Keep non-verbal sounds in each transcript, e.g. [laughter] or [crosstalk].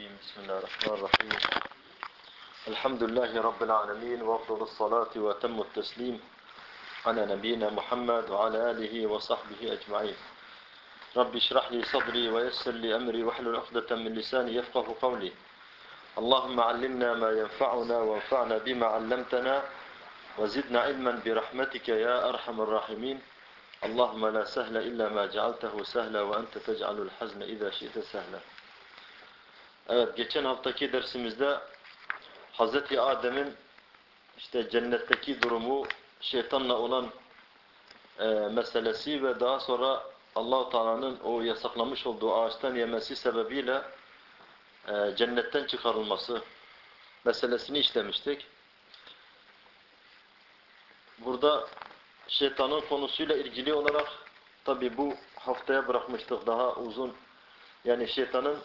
الرجيم. بسم الله الرحمن الرحيم. الحمد لله رب العالمين وأفضل الصلاة وأتم التسليم على نبينا محمد وعلى آله وصحبه أجمعين. رب اشرح لي صدري ويسر لي أمري واحلل عقدة من لساني يفقه قولي. اللهم علمنا ما ينفعنا وانفعنا بما علمتنا وزدنا علما برحمتك يا أرحم الراحمين. اللهم لا سهل إلا ما جعلته سهلا وأنت تجعل الحزن إذا شئت سهلا. Evet, geçen haftaki dersimizde Hazreti Adem'in işte cennetteki durumu, şeytanla olan e, meselesi ve daha sonra Allahu Teala'nın o yasaklamış olduğu ağaçtan yemesi sebebiyle e, cennetten çıkarılması meselesini işlemiştik. Burada şeytanın konusuyla ilgili olarak tabi bu haftaya bırakmıştık daha uzun. Yani şeytanın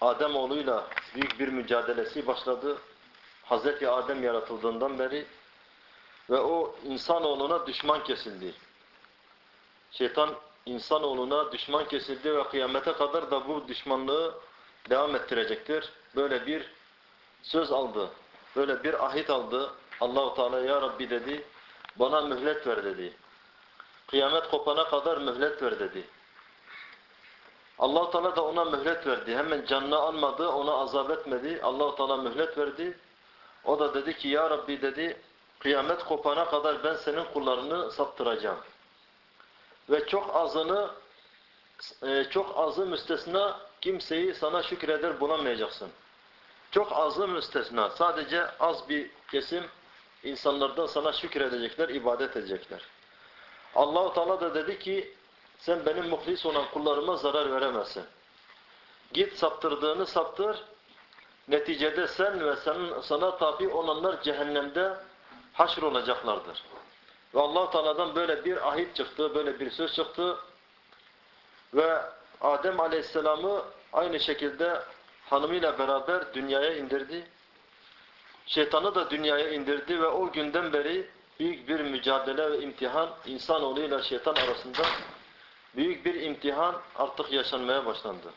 Adem oğluyla büyük bir mücadelesi başladı. Hazreti Adem yaratıldığından beri ve o insanoğluna düşman kesildi. Şeytan insanoğluna düşman kesildi ve kıyamete kadar da bu düşmanlığı devam ettirecektir. Böyle bir söz aldı. Böyle bir ahit aldı. Allahu Teala ya Rabbi dedi. Bana mühlet ver dedi. Kıyamet kopana kadar mühlet ver dedi. Allah Teala da ona mühlet verdi. Hemen canını almadı, ona azap etmedi. Allah Teala mühlet verdi. O da dedi ki ya Rabbi dedi kıyamet kopana kadar ben senin kullarını saptıracağım. Ve çok azını e, çok azı müstesna kimseyi sana şükreder bulamayacaksın. Çok azı müstesna. Sadece az bir kesim insanlardan sana şükredecekler, ibadet edecekler. Allahu Teala da dedi ki sen benim muhlis olan kullarıma zarar veremezsin. Git saptırdığını saptır. Neticede sen ve senin, sana tabi olanlar cehennemde haşr olacaklardır. Ve allah Teala'dan böyle bir ahit çıktı, böyle bir söz çıktı. Ve Adem Aleyhisselam'ı aynı şekilde hanımıyla beraber dünyaya indirdi. Şeytanı da dünyaya indirdi ve o günden beri büyük bir mücadele ve imtihan insanoğluyla şeytan arasında büyük bir imtihan artık yaşanmaya başlandı.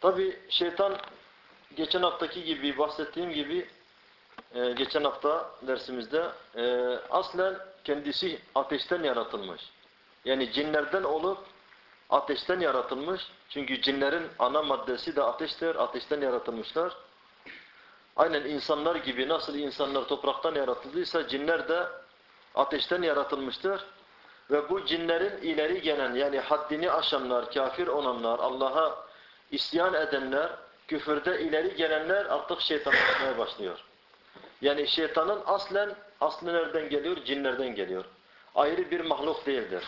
Tabi şeytan geçen haftaki gibi bahsettiğim gibi e, geçen hafta dersimizde e, aslen kendisi ateşten yaratılmış. Yani cinlerden olup ateşten yaratılmış. Çünkü cinlerin ana maddesi de ateştir. Ateşten yaratılmışlar. Aynen insanlar gibi nasıl insanlar topraktan yaratıldıysa cinler de ateşten yaratılmıştır. Ve bu cinlerin ileri gelen yani haddini aşanlar, kafir olanlar, Allah'a isyan edenler, küfürde ileri gelenler artık şeytanlaşmaya başlıyor. Yani şeytanın aslen, aslı nereden geliyor? Cinlerden geliyor. Ayrı bir mahluk değildir.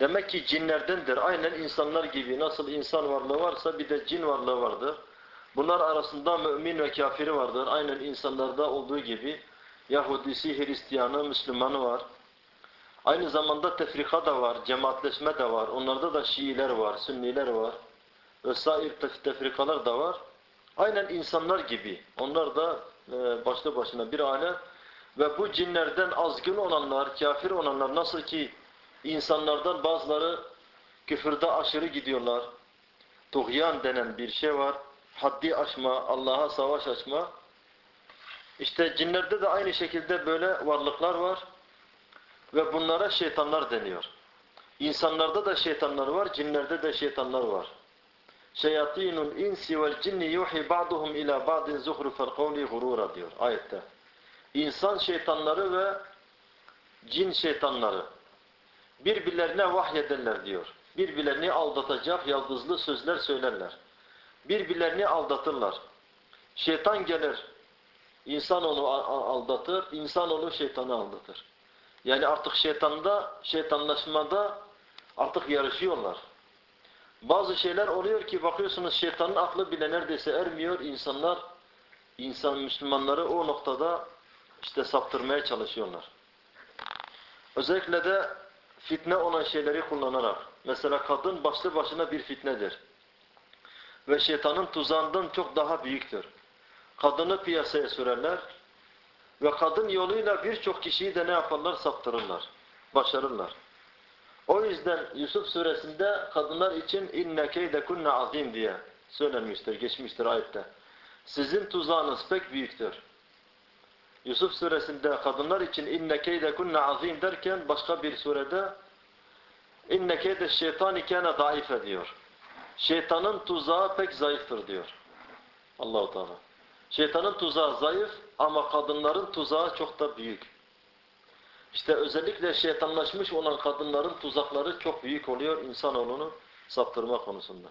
Demek ki cinlerdendir. Aynen insanlar gibi nasıl insan varlığı varsa bir de cin varlığı vardır. Bunlar arasında mümin ve kafiri vardır. Aynen insanlarda olduğu gibi Yahudisi, Hristiyanı, Müslümanı var. Aynı zamanda tefrika da var, cemaatleşme de var. Onlarda da Şiiler var, Sünniler var. Vesair tefrikalar da var. Aynen insanlar gibi. Onlar da e, başlı başına bir aile. Ve bu cinlerden azgın olanlar, kafir olanlar nasıl ki insanlardan bazıları küfürde aşırı gidiyorlar. Tuğyan denen bir şey var. Haddi aşma, Allah'a savaş açma. İşte cinlerde de aynı şekilde böyle varlıklar var. Ve bunlara şeytanlar deniyor. İnsanlarda da şeytanlar var, cinlerde de şeytanlar var. Şeyatinul insi vel cinni yuhi ba'duhum ila ba'din zuhrufel kavli gurura diyor ayette. İnsan şeytanları ve cin şeytanları birbirlerine vahyederler diyor. Birbirlerini aldatacak yaldızlı sözler söylerler. Birbirlerini aldatırlar. Şeytan gelir, insan onu aldatır, insan onu şeytanı aldatır. Yani artık şeytanda, şeytanlaşmada artık yarışıyorlar. Bazı şeyler oluyor ki bakıyorsunuz şeytanın aklı bile neredeyse ermiyor. İnsanlar, insan Müslümanları o noktada işte saptırmaya çalışıyorlar. Özellikle de fitne olan şeyleri kullanarak. Mesela kadın başlı başına bir fitnedir. Ve şeytanın tuzağından çok daha büyüktür. Kadını piyasaya sürerler. Ve kadın yoluyla birçok kişiyi de ne yaparlar? Saptırırlar. Başarırlar. O yüzden Yusuf suresinde kadınlar için inne keyde kunne azim diye söylenmiştir, geçmiştir ayette. Sizin tuzağınız pek büyüktür. Yusuf suresinde kadınlar için inne keyde kunne azim derken başka bir surede inne keyde şeytani kâne daife diyor. Şeytanın tuzağı pek zayıftır diyor. Allahu Teala. Şeytanın tuzağı zayıf ama kadınların tuzağı çok da büyük. İşte özellikle şeytanlaşmış olan kadınların tuzakları çok büyük oluyor insanoğlunu saptırma konusunda.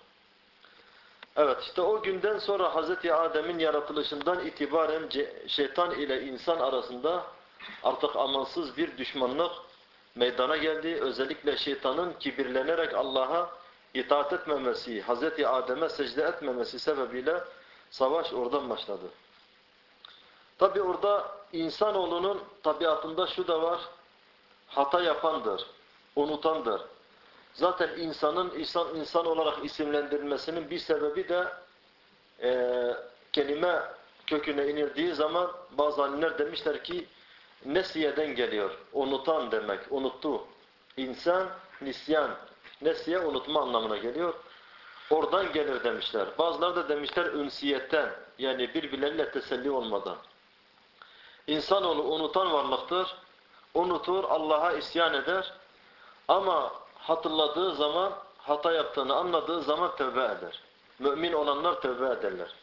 Evet işte o günden sonra Hz. Adem'in yaratılışından itibaren şeytan ile insan arasında artık amansız bir düşmanlık meydana geldi. Özellikle şeytanın kibirlenerek Allah'a itaat etmemesi, Hz. Adem'e secde etmemesi sebebiyle savaş oradan başladı. Tabi orada insanoğlunun tabiatında şu da var, hata yapandır, unutandır. Zaten insanın insan insan olarak isimlendirilmesinin bir sebebi de e, kelime köküne inildiği zaman bazı alimler demişler ki nesiyeden geliyor. Unutan demek, unuttu. İnsan, nisyan, nesiye unutma anlamına geliyor. Oradan gelir demişler. Bazıları da demişler ünsiyetten yani birbirleriyle teselli olmadan. İnsanoğlu unutan varlıktır. Unutur, Allah'a isyan eder. Ama hatırladığı zaman, hata yaptığını anladığı zaman tövbe eder. Mümin olanlar tövbe ederler.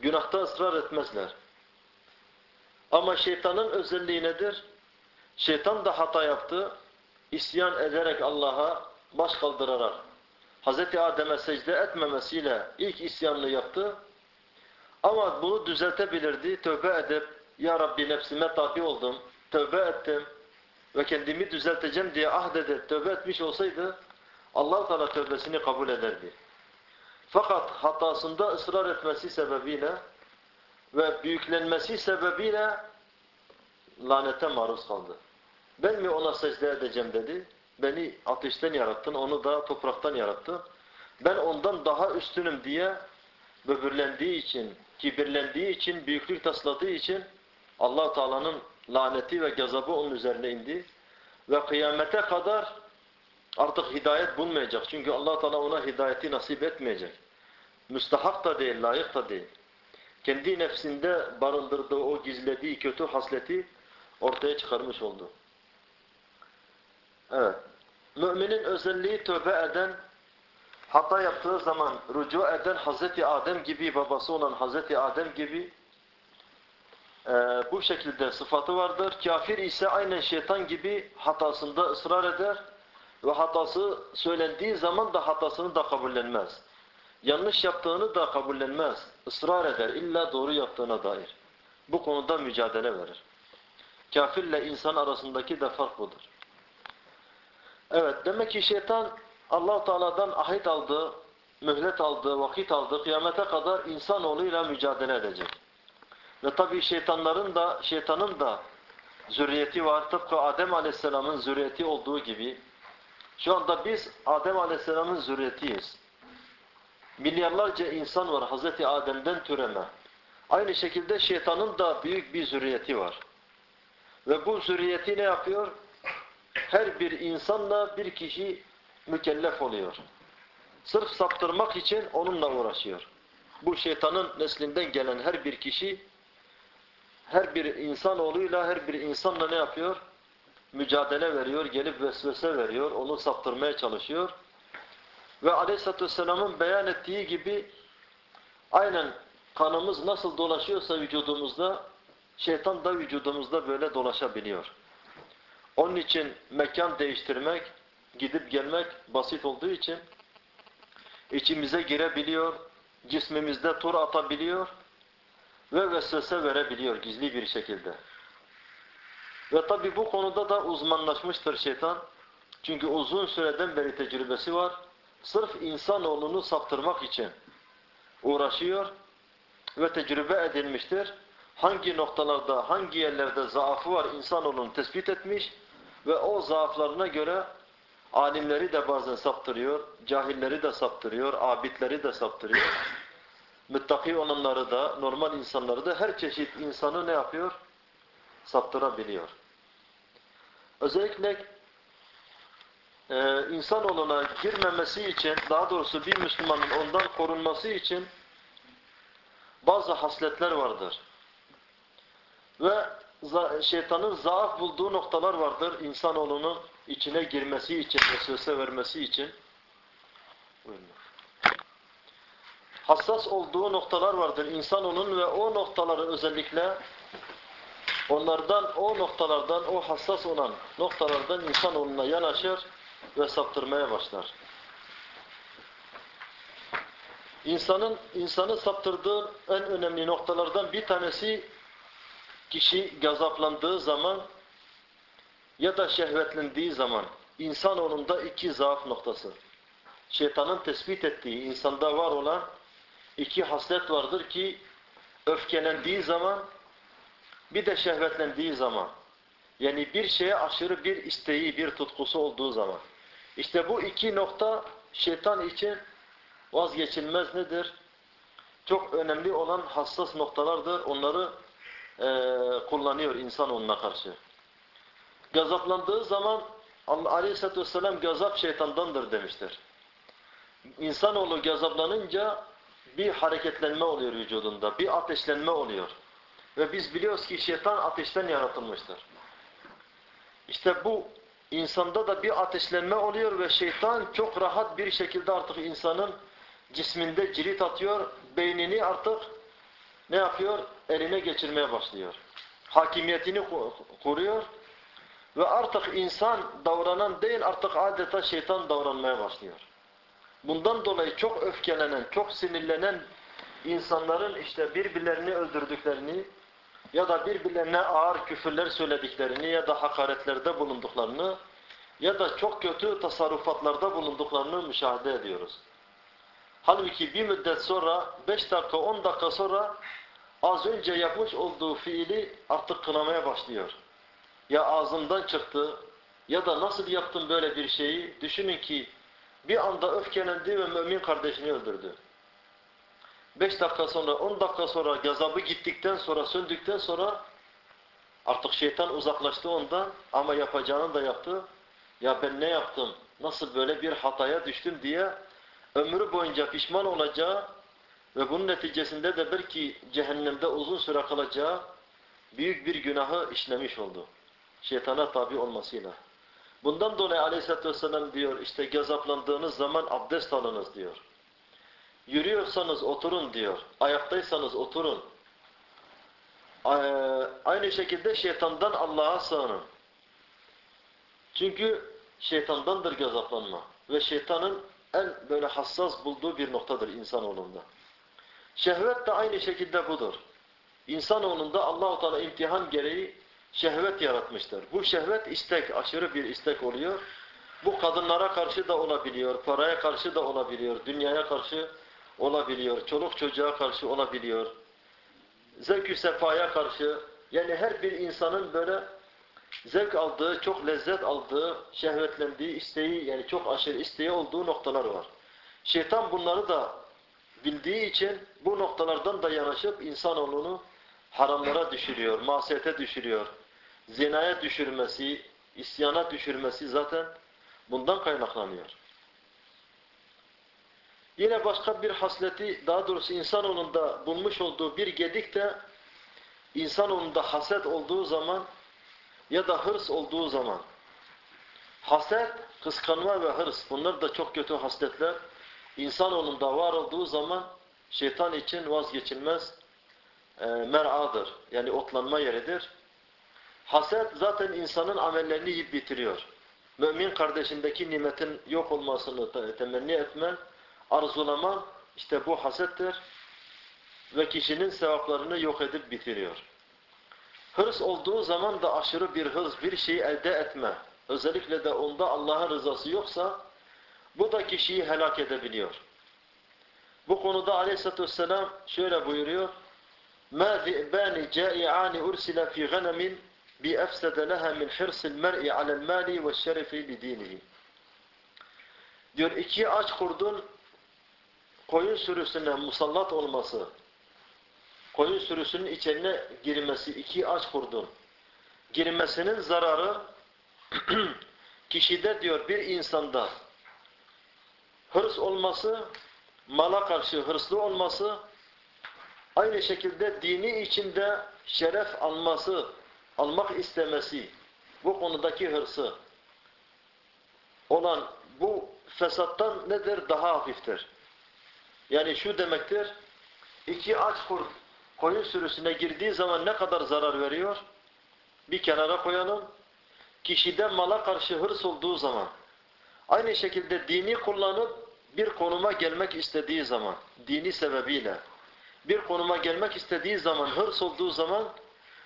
Günahta ısrar etmezler. Ama şeytanın özelliği nedir? Şeytan da hata yaptı. İsyan ederek Allah'a baş kaldırarak Hz. Adem'e secde etmemesiyle ilk isyanını yaptı. Ama bunu düzeltebilirdi. Tövbe edip Ya Rabbi nefsime tabi oldum. Tövbe ettim ve kendimi düzelteceğim diye ahdedip tövbe etmiş olsaydı Allah Teala tövbesini kabul ederdi. Fakat hatasında ısrar etmesi sebebiyle ve büyüklenmesi sebebiyle lanete maruz kaldı. Ben mi ona secde edeceğim dedi. Beni ateşten yarattın, onu da topraktan yarattın. Ben ondan daha üstünüm diye böbürlendiği için, kibirlendiği için, büyüklük tasladığı için allah Teala'nın laneti ve gazabı onun üzerine indi. Ve kıyamete kadar artık hidayet bulmayacak. Çünkü allah Teala ona hidayeti nasip etmeyecek. Müstahak da değil, layık da değil. Kendi nefsinde barındırdığı o gizlediği kötü hasleti ortaya çıkarmış oldu. Evet. Müminin özelliği tövbe eden, hata yaptığı zaman rücu eden Hazreti Adem gibi, babası olan Hazreti Adem gibi e, bu şekilde sıfatı vardır. Kafir ise aynen şeytan gibi hatasında ısrar eder ve hatası söylendiği zaman da hatasını da kabullenmez. Yanlış yaptığını da kabullenmez. Israr eder illa doğru yaptığına dair. Bu konuda mücadele verir. Kafirle insan arasındaki de fark budur. Evet demek ki şeytan allah Teala'dan ahit aldı, mühlet aldı, vakit aldı, kıyamete kadar insanoğluyla mücadele edecek. Ve tabi şeytanların da, şeytanın da zürriyeti var. Tıpkı Adem Aleyhisselam'ın zürriyeti olduğu gibi. Şu anda biz Adem Aleyhisselam'ın zürriyetiyiz. Milyarlarca insan var Hazreti Adem'den türeme. Aynı şekilde şeytanın da büyük bir zürriyeti var. Ve bu zürriyeti ne yapıyor? Her bir insanla bir kişi mükellef oluyor. Sırf saptırmak için onunla uğraşıyor. Bu şeytanın neslinden gelen her bir kişi her bir insanoğluyla, her bir insanla ne yapıyor? Mücadele veriyor, gelip vesvese veriyor, onu saptırmaya çalışıyor. Ve Aleyhisselatü Vesselam'ın beyan ettiği gibi aynen kanımız nasıl dolaşıyorsa vücudumuzda, şeytan da vücudumuzda böyle dolaşabiliyor. Onun için mekan değiştirmek, gidip gelmek basit olduğu için içimize girebiliyor, cismimizde tur atabiliyor ve vesvese verebiliyor gizli bir şekilde. Ve tabi bu konuda da uzmanlaşmıştır şeytan. Çünkü uzun süreden beri tecrübesi var. Sırf insanoğlunu saptırmak için uğraşıyor ve tecrübe edilmiştir. Hangi noktalarda, hangi yerlerde zaafı var insanoğlunu tespit etmiş ve o zaaflarına göre alimleri de bazen saptırıyor, cahilleri de saptırıyor, abidleri de saptırıyor. Müttaki olanları da, normal insanları da her çeşit insanı ne yapıyor? Saptırabiliyor. Özellikle e, insanoğluna girmemesi için, daha doğrusu bir Müslümanın ondan korunması için bazı hasletler vardır. Ve şeytanın zaaf bulduğu noktalar vardır insanoğlunun içine girmesi için, vesvese vermesi için. Hassas olduğu noktalar vardır insanoğlunun ve o noktaları özellikle onlardan, o noktalardan, o hassas olan noktalardan insanoğluna yanaşır ve saptırmaya başlar. İnsanın insanı saptırdığı en önemli noktalardan bir tanesi kişi gazaplandığı zaman ya da şehvetlendiği zaman insanoğlunda iki zaaf noktası. Şeytanın tespit ettiği insanda var olan iki haslet vardır ki öfkelendiği zaman bir de şehvetlendiği zaman yani bir şeye aşırı bir isteği, bir tutkusu olduğu zaman. İşte bu iki nokta şeytan için vazgeçilmez nedir? Çok önemli olan hassas noktalardır. Onları e, kullanıyor insan onunla karşı. Gazaplandığı zaman Aleyhisselatü Vesselam gazap şeytandandır demiştir. İnsanoğlu gazaplanınca bir hareketlenme oluyor vücudunda, bir ateşlenme oluyor. Ve biz biliyoruz ki şeytan ateşten yaratılmıştır. İşte bu insanda da bir ateşlenme oluyor ve şeytan çok rahat bir şekilde artık insanın cisminde cirit atıyor, beynini artık ne yapıyor? Eline geçirmeye başlıyor. Hakimiyetini kuruyor ve artık insan davranan değil artık adeta şeytan davranmaya başlıyor. Bundan dolayı çok öfkelenen, çok sinirlenen insanların işte birbirlerini öldürdüklerini ya da birbirlerine ağır küfürler söylediklerini ya da hakaretlerde bulunduklarını ya da çok kötü tasarrufatlarda bulunduklarını müşahede ediyoruz. Halbuki bir müddet sonra, 5 dakika, 10 dakika sonra az önce yapmış olduğu fiili artık kınamaya başlıyor. Ya ağzından çıktı ya da nasıl yaptın böyle bir şeyi? Düşünün ki bir anda öfkelendi ve mümin kardeşini öldürdü. 5 dakika sonra, 10 dakika sonra gazabı gittikten sonra, söndükten sonra artık şeytan uzaklaştı ondan ama yapacağını da yaptı. Ya ben ne yaptım, nasıl böyle bir hataya düştüm diye ömrü boyunca pişman olacağı ve bunun neticesinde de belki cehennemde uzun süre kalacağı büyük bir günahı işlemiş oldu. Şeytana tabi olmasıyla. Bundan dolayı aleyhissalatü vesselam diyor işte gazaplandığınız zaman abdest alınız diyor. Yürüyorsanız oturun diyor. Ayaktaysanız oturun. Aynı şekilde şeytandan Allah'a sığının. Çünkü şeytandandır gazaplanma. Ve şeytanın en böyle hassas bulduğu bir noktadır insanoğlunda. Şehvet de aynı şekilde budur. İnsanoğlunda Allah-u Teala imtihan gereği şehvet yaratmıştır. Bu şehvet istek, aşırı bir istek oluyor. Bu kadınlara karşı da olabiliyor, paraya karşı da olabiliyor, dünyaya karşı olabiliyor, çoluk çocuğa karşı olabiliyor, zevk-ü sefaya karşı, yani her bir insanın böyle zevk aldığı, çok lezzet aldığı, şehvetlendiği isteği, yani çok aşırı isteği olduğu noktalar var. Şeytan bunları da bildiği için bu noktalardan da yanaşıp insanoğlunu haramlara düşürüyor, masiyete düşürüyor. Zinaya düşürmesi, isyana düşürmesi zaten bundan kaynaklanıyor. Yine başka bir hasleti, daha doğrusu insanoğlunda bulmuş olduğu bir gedik de insanoğlunda haset olduğu zaman ya da hırs olduğu zaman haset, kıskanma ve hırs bunlar da çok kötü hasletler insanoğlunda var olduğu zaman şeytan için vazgeçilmez e, mer'adır. Yani otlanma yeridir. Haset zaten insanın amellerini yiyip bitiriyor. Mümin kardeşindeki nimetin yok olmasını temenni etmen, arzulaman işte bu hasettir ve kişinin sevaplarını yok edip bitiriyor. Hırs olduğu zaman da aşırı bir hırs, bir şeyi elde etme. Özellikle de onda Allah'ın rızası yoksa bu da kişiyi helak edebiliyor. Bu konuda aleyhissalatü vesselam şöyle buyuruyor. مَا ذِئْبَانِ جَائِعَانِ اُرْسِلَ فِي غَنَمٍ بِأَفْسَدَ لَهَا مِنْ حِرْسِ الْمَرْءِ عَلَى الْمَالِ وَالشَّرِفِ بِدِينِهِ Diyor iki aç kurdun koyun sürüsüne musallat olması, koyun sürüsünün içine girmesi, iki aç kurdun girmesinin zararı [clears throat] kişide diyor bir insanda hırs olması, mala karşı hırslı olması, aynı şekilde dini içinde şeref alması, almak istemesi, bu konudaki hırsı olan bu fesattan nedir? Daha hafiftir. Yani şu demektir, iki aç kurt koyun sürüsüne girdiği zaman ne kadar zarar veriyor? Bir kenara koyalım. Kişide mala karşı hırs olduğu zaman, aynı şekilde dini kullanıp bir konuma gelmek istediği zaman, dini sebebiyle, bir konuma gelmek istediği zaman, hırs olduğu zaman,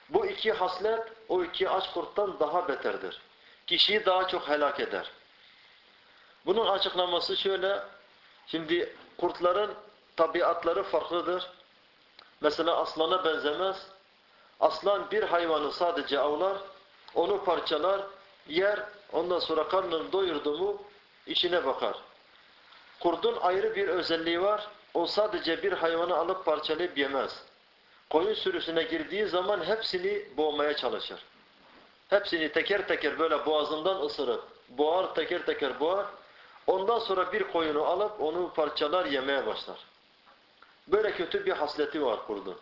bu iki haslet, o iki aç kurttan daha beterdir. Kişiyi daha çok helak eder. Bunun açıklaması şöyle, şimdi kurtların tabiatları farklıdır. Mesela aslana benzemez. Aslan bir hayvanı sadece avlar, onu parçalar, yer, ondan sonra karnını doyurdu mu işine bakar. Kurdun ayrı bir özelliği var. O sadece bir hayvanı alıp parçalayıp yemez. Koyun sürüsüne girdiği zaman hepsini boğmaya çalışır. Hepsini teker teker böyle boğazından ısırıp, boğar teker teker boğar. Ondan sonra bir koyunu alıp onu parçalar yemeye başlar. Böyle kötü bir hasleti var kurdun.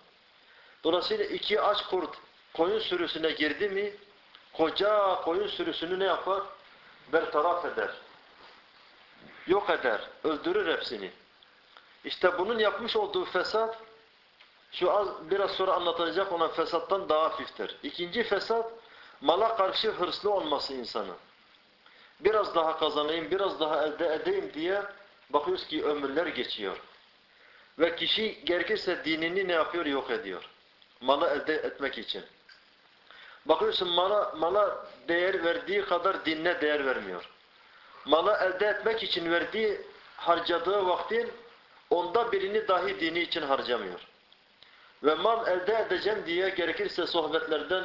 Dolayısıyla iki aç kurt koyun sürüsüne girdi mi koca koyun sürüsünü ne yapar? Bertaraf eder. Yok eder. Öldürür hepsini. İşte bunun yapmış olduğu fesat şu az biraz sonra anlatılacak olan fesattan daha hafiftir. İkinci fesat mala karşı hırslı olması insanın. Biraz daha kazanayım, biraz daha elde edeyim diye bakıyoruz ki ömürler geçiyor. Ve kişi gerekirse dinini ne yapıyor? Yok ediyor. Malı elde etmek için. Bakıyorsun mala, mala değer verdiği kadar dinine değer vermiyor. Malı elde etmek için verdiği, harcadığı vaktin onda birini dahi dini için harcamıyor. Ve mal elde edeceğim diye gerekirse sohbetlerden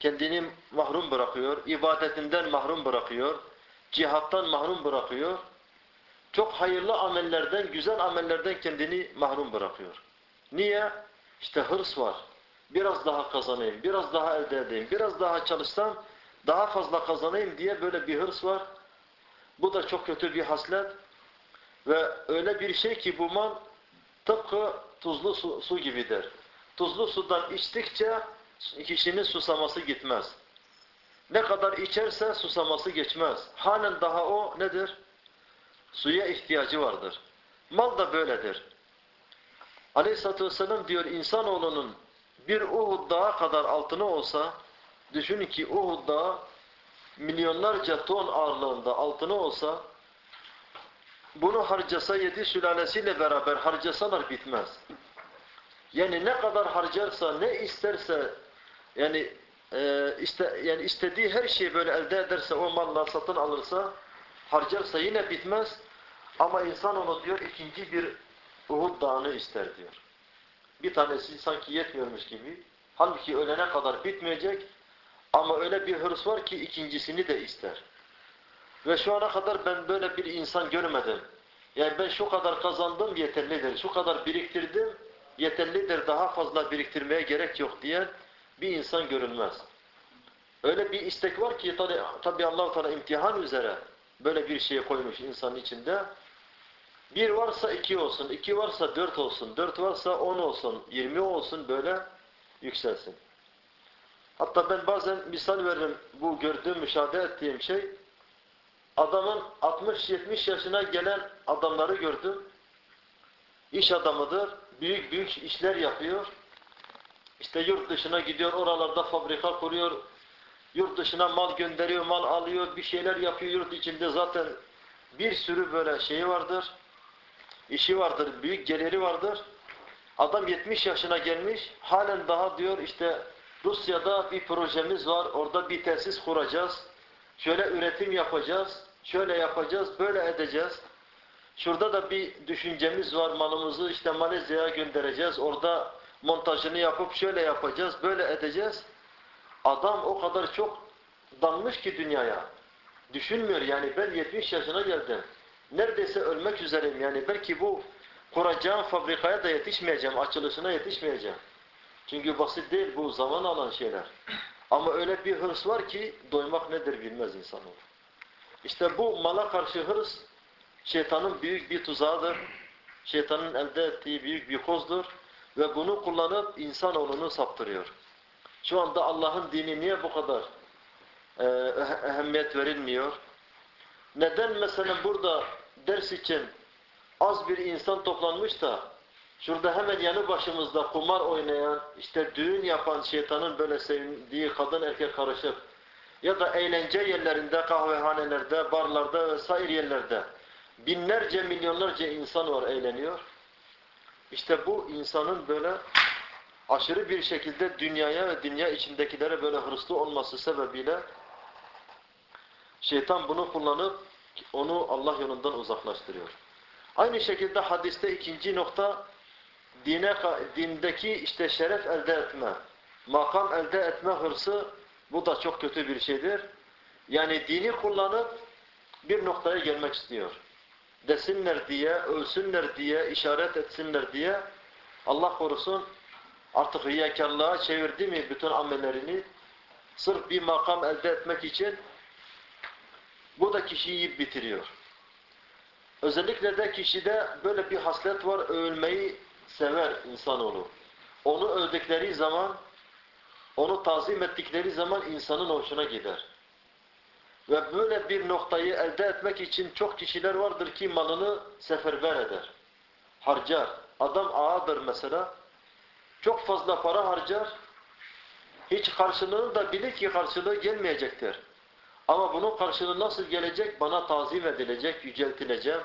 kendini mahrum bırakıyor, ibadetinden mahrum bırakıyor, cihattan mahrum bırakıyor. Çok hayırlı amellerden, güzel amellerden kendini mahrum bırakıyor. Niye? İşte hırs var. Biraz daha kazanayım, biraz daha elde edeyim, biraz daha çalışsam daha fazla kazanayım diye böyle bir hırs var. Bu da çok kötü bir haslet. Ve öyle bir şey ki bu mal tıpkı tuzlu su, su gibidir. Tuzlu sudan içtikçe kişinin susaması gitmez. Ne kadar içerse susaması geçmez. Halen daha o nedir? Suya ihtiyacı vardır. Mal da böyledir. Aleyhisselatü Vesselam diyor insanoğlunun bir Uhud dağı kadar altını olsa düşünün ki Uhud dağı milyonlarca ton ağırlığında altını olsa bunu harcasa yedi sülalesiyle beraber harcasalar bitmez. Yani ne kadar harcarsa, ne isterse yani e, iste, yani istediği her şeyi böyle elde ederse, o mallar satın alırsa, harcarsa yine bitmez. Ama insan onu diyor ikinci bir Uhud dağını ister diyor. Bir tanesi sanki yetmiyormuş gibi. Halbuki ölene kadar bitmeyecek. Ama öyle bir hırs var ki ikincisini de ister. Ve şu ana kadar ben böyle bir insan görmedim. Yani ben şu kadar kazandım yeterlidir, şu kadar biriktirdim yeterlidir, daha fazla biriktirmeye gerek yok diyen bir insan görülmez. Öyle bir istek var ki tabi, tabi Allah-u Teala imtihan üzere böyle bir şey koymuş insanın içinde. Bir varsa iki olsun, iki varsa dört olsun, dört varsa on olsun, yirmi olsun böyle yükselsin. Hatta ben bazen misal veririm bu gördüğüm, müşahede ettiğim şey adamın 60-70 yaşına gelen adamları gördüm. İş adamıdır. Büyük büyük işler yapıyor. İşte yurt dışına gidiyor, oralarda fabrika kuruyor. Yurt dışına mal gönderiyor, mal alıyor, bir şeyler yapıyor. Yurt içinde zaten bir sürü böyle şeyi vardır. işi vardır, büyük geliri vardır. Adam 70 yaşına gelmiş, halen daha diyor işte Rusya'da bir projemiz var, orada bir tesis kuracağız. Şöyle üretim yapacağız, şöyle yapacağız, böyle edeceğiz. Şurada da bir düşüncemiz var, malımızı işte Malezya'ya göndereceğiz, orada montajını yapıp şöyle yapacağız, böyle edeceğiz. Adam o kadar çok dalmış ki dünyaya. Düşünmüyor yani ben 70 yaşına geldim. Neredeyse ölmek üzereyim yani belki bu kuracağım fabrikaya da yetişmeyeceğim, açılışına yetişmeyeceğim. Çünkü basit değil bu zaman alan şeyler. Ama öyle bir hırs var ki doymak nedir bilmez insanoğlu. İşte bu mala karşı hırs şeytanın büyük bir tuzağıdır. Şeytanın elde ettiği büyük bir kozdur. Ve bunu kullanıp insanoğlunu saptırıyor. Şu anda Allah'ın dini niye bu kadar e, ehemmiyet verilmiyor? Neden mesela burada ders için az bir insan toplanmış da şurada hemen yanı başımızda kumar oynayan, işte düğün yapan şeytanın böyle sevdiği kadın erkek karışık ya da eğlence yerlerinde, kahvehanelerde, barlarda vesaire yerlerde binlerce, milyonlarca insan var eğleniyor. İşte bu insanın böyle aşırı bir şekilde dünyaya ve dünya içindekilere böyle hırslı olması sebebiyle şeytan bunu kullanıp onu Allah yolundan uzaklaştırıyor. Aynı şekilde hadiste ikinci nokta dine, dindeki işte şeref elde etme, makam elde etme hırsı bu da çok kötü bir şeydir. Yani dini kullanıp bir noktaya gelmek istiyor. Desinler diye, ölsünler diye, işaret etsinler diye Allah korusun artık riyakarlığa çevirdi mi bütün amellerini sırf bir makam elde etmek için bu da kişiyi bitiriyor. Özellikle de kişide böyle bir haslet var, övülmeyi sever insanoğlu. Onu övdükleri zaman, onu tazim ettikleri zaman insanın hoşuna gider. Ve böyle bir noktayı elde etmek için çok kişiler vardır ki malını seferber eder. Harcar. Adam ağadır mesela. Çok fazla para harcar. Hiç karşılığını da bilir ki karşılığı gelmeyecektir. Ama bunun karşılığı nasıl gelecek? Bana tazim edilecek, yüceltileceğim.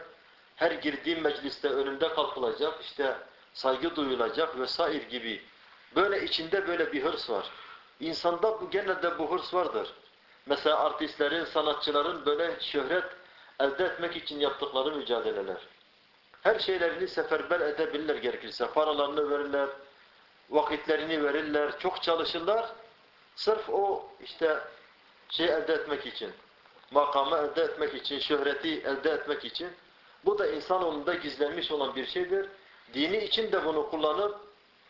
Her girdiğim mecliste önümde kalkılacak, işte saygı duyulacak vesaire gibi. Böyle içinde böyle bir hırs var. İnsanda bu genelde bu hırs vardır. Mesela artistlerin, sanatçıların böyle şöhret elde etmek için yaptıkları mücadeleler. Her şeylerini seferber edebilirler gerekirse. Paralarını verirler, vakitlerini verirler, çok çalışırlar. Sırf o işte şey elde etmek için, makamı elde etmek için, şöhreti elde etmek için. Bu da insanoğlunda gizlenmiş olan bir şeydir. Dini için de bunu kullanıp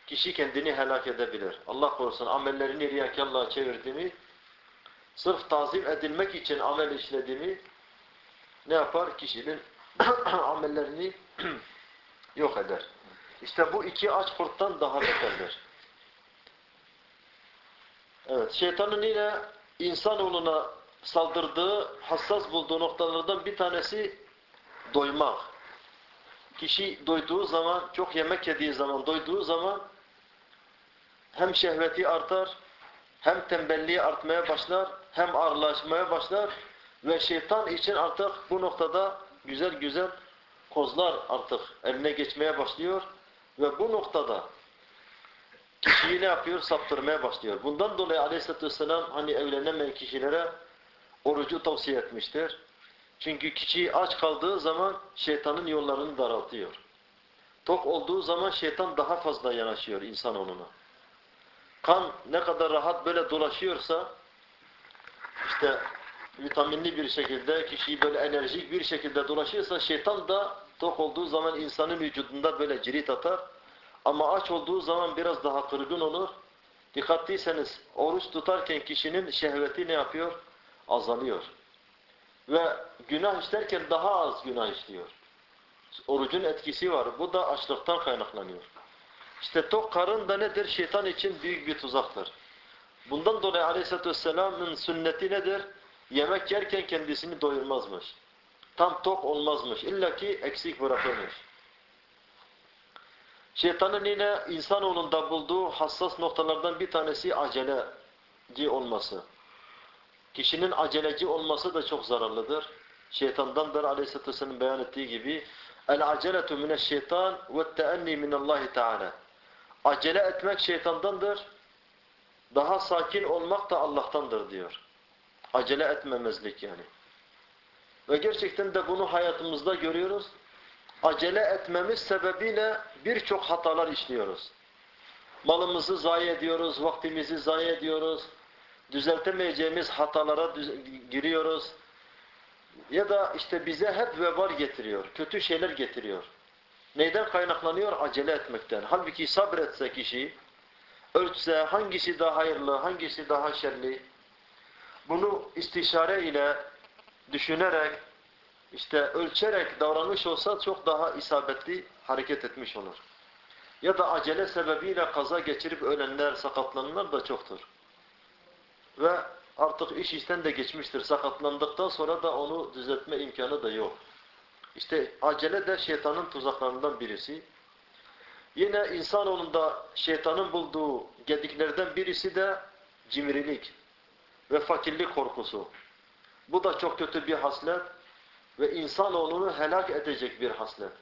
kişi kendini helak edebilir. Allah korusun amellerini riyakarlığa çevirdiğini, sırf tazim edilmek için amel işlediğini ne yapar? Kişinin [clears throat] amellerini [clears throat] yok eder. İşte bu iki aç kurttan daha beterdir. Evet, şeytanın yine insanoğluna saldırdığı, hassas bulduğu noktalardan bir tanesi doymak. Kişi doyduğu zaman, çok yemek yediği zaman, doyduğu zaman hem şehveti artar, hem tembelliği artmaya başlar, hem ağırlaşmaya başlar ve şeytan için artık bu noktada güzel güzel kozlar artık eline geçmeye başlıyor ve bu noktada kişiyi ne yapıyor? Saptırmaya başlıyor. Bundan dolayı aleyhissalatü vesselam hani evlenemeyen kişilere orucu tavsiye etmiştir. Çünkü kişi aç kaldığı zaman şeytanın yollarını daraltıyor. Tok olduğu zaman şeytan daha fazla yanaşıyor insanoğluna. Kan ne kadar rahat böyle dolaşıyorsa işte vitaminli bir şekilde kişiyi böyle enerjik bir şekilde dolaşıyorsa şeytan da tok olduğu zaman insanın vücudunda böyle cirit atar. Ama aç olduğu zaman biraz daha kırgın olur. Dikkatliyseniz oruç tutarken kişinin şehveti ne yapıyor? Azalıyor. Ve günah işlerken daha az günah işliyor. Orucun etkisi var. Bu da açlıktan kaynaklanıyor. İşte tok karın da nedir? Şeytan için büyük bir tuzaktır. Bundan dolayı Aleyhisselatü Vesselam'ın sünneti nedir? Yemek yerken kendisini doyurmazmış. Tam tok olmazmış. İlla ki eksik bırakırmış. Şeytanın yine insanoğlunda bulduğu hassas noktalardan bir tanesi aceleci olması. Kişinin aceleci olması da çok zararlıdır. Şeytandandır Aleyhisselatü Vesselam'ın beyan ettiği gibi El aceletu mineşşeytan ve teenni minallahi teala. Acele etmek şeytandandır. Daha sakin olmak da Allah'tandır diyor. Acele etmemezlik yani. Ve gerçekten de bunu hayatımızda görüyoruz. Acele etmemiz sebebiyle birçok hatalar işliyoruz. Malımızı zayi ediyoruz, vaktimizi zayi ediyoruz. Düzeltemeyeceğimiz hatalara giriyoruz. Ya da işte bize hep vebal getiriyor, kötü şeyler getiriyor. Neyden kaynaklanıyor? Acele etmekten. Halbuki sabretse kişi, ölçse hangisi daha hayırlı, hangisi daha şerli, bunu istişare ile düşünerek, işte ölçerek davranmış olsa çok daha isabetli hareket etmiş olur. Ya da acele sebebiyle kaza geçirip ölenler, sakatlananlar da çoktur. Ve artık iş işten de geçmiştir. Sakatlandıktan sonra da onu düzeltme imkanı da yok. İşte acele de şeytanın tuzaklarından birisi. Yine insanoğlunda şeytanın bulduğu gediklerden birisi de cimrilik ve fakirlik korkusu. Bu da çok kötü bir haslet ve insanoğlunu helak edecek bir haslet.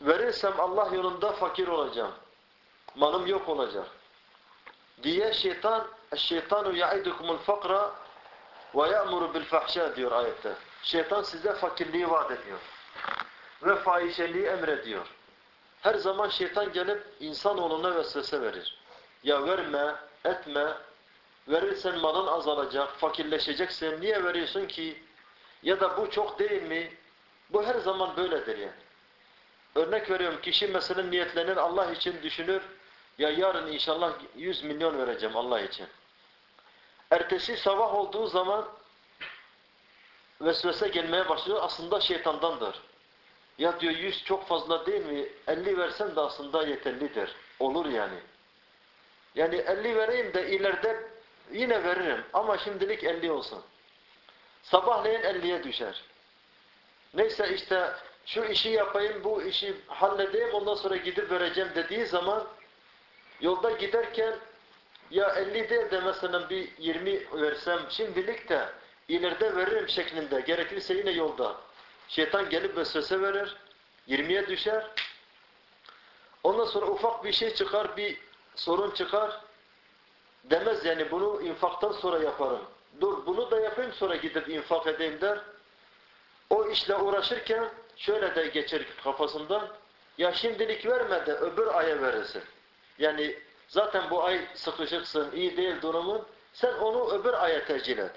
Verirsem Allah yolunda fakir olacağım. Malım yok olacak. Diye şeytan şeytanu yaidukumul fakra ve ya'muru bil fahşa diyor ayette. Şeytan size fakirliği vaat ediyor. Ve fahişeliği emrediyor. Her zaman şeytan gelip insanoğluna vesvese verir. Ya verme, etme, verirsen malın azalacak, fakirleşeceksin, niye veriyorsun ki? Ya da bu çok değil mi? Bu her zaman böyledir yani. Örnek veriyorum, kişi mesela niyetlenir, Allah için düşünür, ya yarın inşallah 100 milyon vereceğim Allah için. Ertesi sabah olduğu zaman vesvese gelmeye başlıyor, aslında şeytandandır. Ya diyor 100 çok fazla değil mi? 50 versen de aslında yeterlidir. Olur yani. Yani 50 vereyim de ileride yine veririm ama şimdilik 50 olsun. Sabahleyin 50'ye düşer. Neyse işte şu işi yapayım, bu işi halledeyim, ondan sonra gidip vereceğim dediği zaman yolda giderken ya 50 değil de mesela bir 20 versem şimdilik de ileride veririm şeklinde gerekirse yine yolda. Şeytan gelip vesvese verir, 20'ye düşer. Ondan sonra ufak bir şey çıkar, bir sorun çıkar. Demez yani bunu infaktan sonra yaparım. Dur bunu da yapayım sonra gidip infak edeyim der. O işle uğraşırken şöyle de geçer kafasından. Ya şimdilik verme de öbür aya verirsin. Yani zaten bu ay sıkışıksın, iyi değil durumun. Sen onu öbür aya tercih et.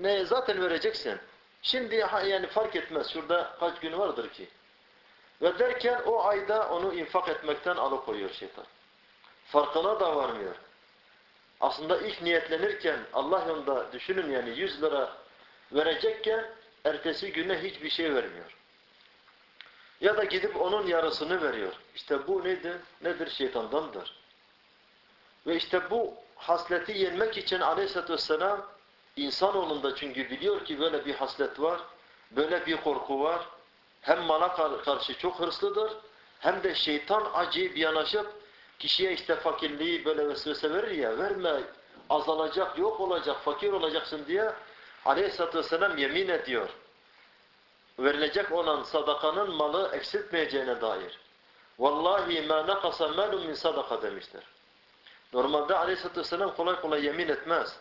Ne zaten vereceksin. Şimdi yani fark etmez. Şurada kaç gün vardır ki. Ve derken o ayda onu infak etmekten alıkoyuyor şeytan. Farkına da varmıyor. Aslında ilk niyetlenirken Allah yolunda düşünün yani 100 lira verecekken ertesi güne hiçbir şey vermiyor. Ya da gidip onun yarısını veriyor. İşte bu nedir? Nedir? Şeytandandır. Ve işte bu hasleti yenmek için aleyhissalatü vesselam insanoğlunda çünkü biliyor ki böyle bir haslet var, böyle bir korku var. Hem mala karşı çok hırslıdır, hem de şeytan acayip yanaşıp kişiye işte fakirliği böyle vesvese verir ya, verme, azalacak, yok olacak, fakir olacaksın diye aleyhissalatü vesselam yemin ediyor. Verilecek olan sadakanın malı eksiltmeyeceğine dair. Vallahi ma nakasa malun min sadaka demiştir. Normalde aleyhissalatü vesselam kolay kolay yemin etmez.